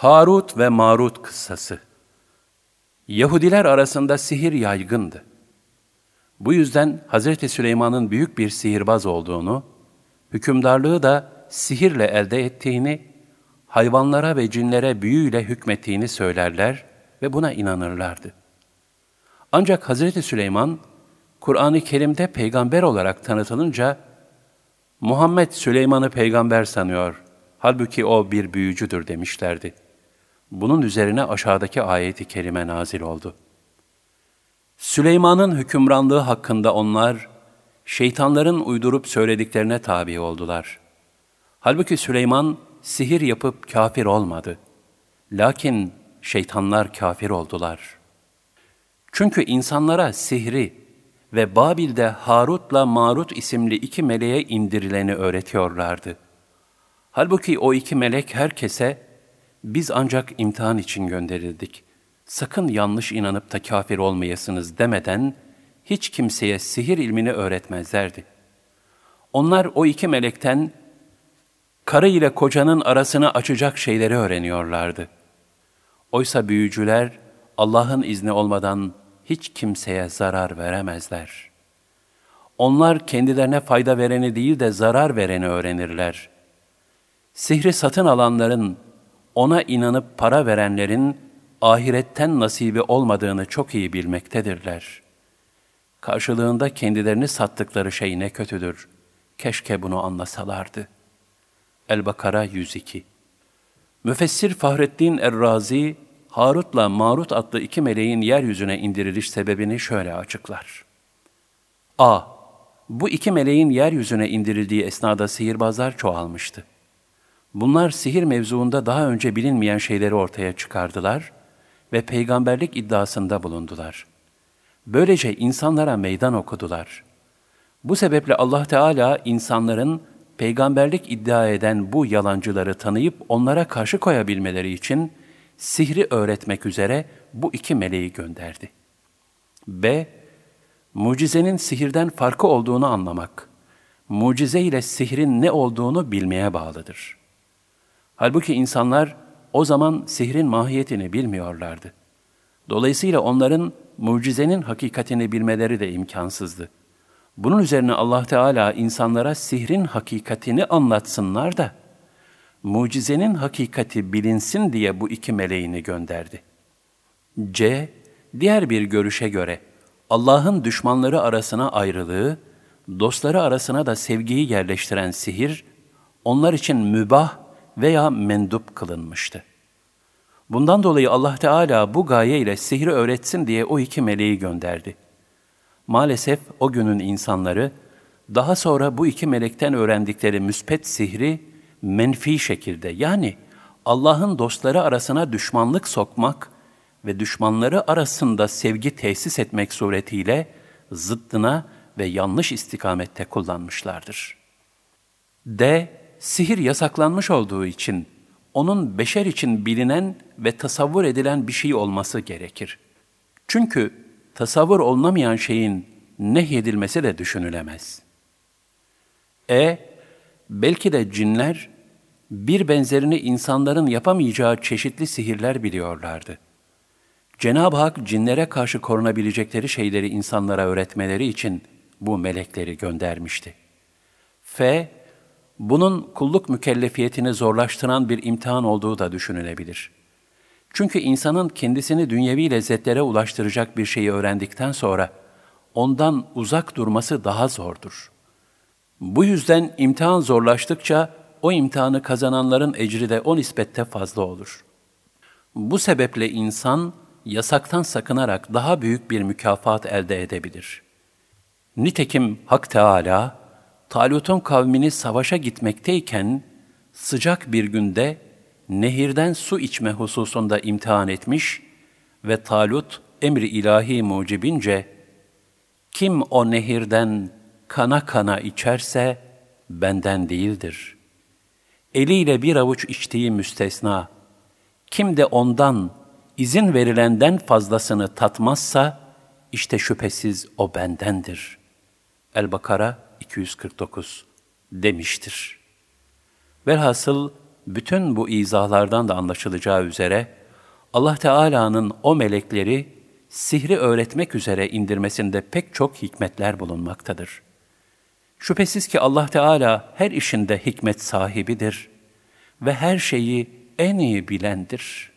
Harut ve Marut kıssası Yahudiler arasında sihir yaygındı. Bu yüzden Hz. Süleyman'ın büyük bir sihirbaz olduğunu, hükümdarlığı da sihirle elde ettiğini, hayvanlara ve cinlere büyüyle hükmettiğini söylerler ve buna inanırlardı. Ancak Hz. Süleyman, Kur'an-ı Kerim'de peygamber olarak tanıtılınca, Muhammed Süleyman'ı peygamber sanıyor, halbuki o bir büyücüdür demişlerdi. Bunun üzerine aşağıdaki ayeti kerime nazil oldu. Süleyman'ın hükümranlığı hakkında onlar, şeytanların uydurup söylediklerine tabi oldular. Halbuki Süleyman sihir yapıp kafir olmadı. Lakin şeytanlar kafir oldular. Çünkü insanlara sihri ve Babil'de Harut'la Marut isimli iki meleğe indirileni öğretiyorlardı. Halbuki o iki melek herkese, biz ancak imtihan için gönderildik. Sakın yanlış inanıp da kafir olmayasınız demeden, hiç kimseye sihir ilmini öğretmezlerdi. Onlar o iki melekten, karı ile kocanın arasını açacak şeyleri öğreniyorlardı. Oysa büyücüler, Allah'ın izni olmadan hiç kimseye zarar veremezler. Onlar kendilerine fayda vereni değil de zarar vereni öğrenirler. Sihri satın alanların, ona inanıp para verenlerin ahiretten nasibi olmadığını çok iyi bilmektedirler. Karşılığında kendilerini sattıkları şey ne kötüdür. Keşke bunu anlasalardı. El-Bakara 102 Müfessir Fahrettin Errazi, Harut'la Marut adlı iki meleğin yeryüzüne indiriliş sebebini şöyle açıklar. A. Bu iki meleğin yeryüzüne indirildiği esnada sihirbazlar çoğalmıştı. Bunlar sihir mevzuunda daha önce bilinmeyen şeyleri ortaya çıkardılar ve peygamberlik iddiasında bulundular. Böylece insanlara meydan okudular. Bu sebeple Allah Teala insanların peygamberlik iddia eden bu yalancıları tanıyıp onlara karşı koyabilmeleri için sihri öğretmek üzere bu iki meleği gönderdi. B. Mucizenin sihirden farkı olduğunu anlamak, mucize ile sihrin ne olduğunu bilmeye bağlıdır. Halbuki insanlar o zaman sihrin mahiyetini bilmiyorlardı. Dolayısıyla onların mucizenin hakikatini bilmeleri de imkansızdı. Bunun üzerine Allah Teala insanlara sihrin hakikatini anlatsınlar da, mucizenin hakikati bilinsin diye bu iki meleğini gönderdi. C. Diğer bir görüşe göre, Allah'ın düşmanları arasına ayrılığı, dostları arasına da sevgiyi yerleştiren sihir, onlar için mübah veya mendup kılınmıştı. Bundan dolayı Allah Teala bu gaye ile sihri öğretsin diye o iki meleği gönderdi. Maalesef o günün insanları, daha sonra bu iki melekten öğrendikleri müspet sihri menfi şekilde yani Allah'ın dostları arasına düşmanlık sokmak ve düşmanları arasında sevgi tesis etmek suretiyle zıddına ve yanlış istikamette kullanmışlardır. D sihir yasaklanmış olduğu için onun beşer için bilinen ve tasavvur edilen bir şey olması gerekir. Çünkü tasavvur olunamayan şeyin nehyedilmesi de düşünülemez. E, belki de cinler bir benzerini insanların yapamayacağı çeşitli sihirler biliyorlardı. Cenab-ı Hak cinlere karşı korunabilecekleri şeyleri insanlara öğretmeleri için bu melekleri göndermişti. F bunun kulluk mükellefiyetini zorlaştıran bir imtihan olduğu da düşünülebilir. Çünkü insanın kendisini dünyevi lezzetlere ulaştıracak bir şeyi öğrendikten sonra ondan uzak durması daha zordur. Bu yüzden imtihan zorlaştıkça o imtihanı kazananların ecri de o nispette fazla olur. Bu sebeple insan yasaktan sakınarak daha büyük bir mükafat elde edebilir. Nitekim Hak Teala Talut'un kavmini savaşa gitmekteyken sıcak bir günde nehirden su içme hususunda imtihan etmiş ve Talut emri ilahi mucibince kim o nehirden kana kana içerse benden değildir. Eliyle bir avuç içtiği müstesna, kim de ondan izin verilenden fazlasını tatmazsa işte şüphesiz o bendendir. El-Bakara 249 demiştir. Velhasıl bütün bu izahlardan da anlaşılacağı üzere, Allah Teala'nın o melekleri sihri öğretmek üzere indirmesinde pek çok hikmetler bulunmaktadır. Şüphesiz ki Allah Teala her işinde hikmet sahibidir ve her şeyi en iyi bilendir.''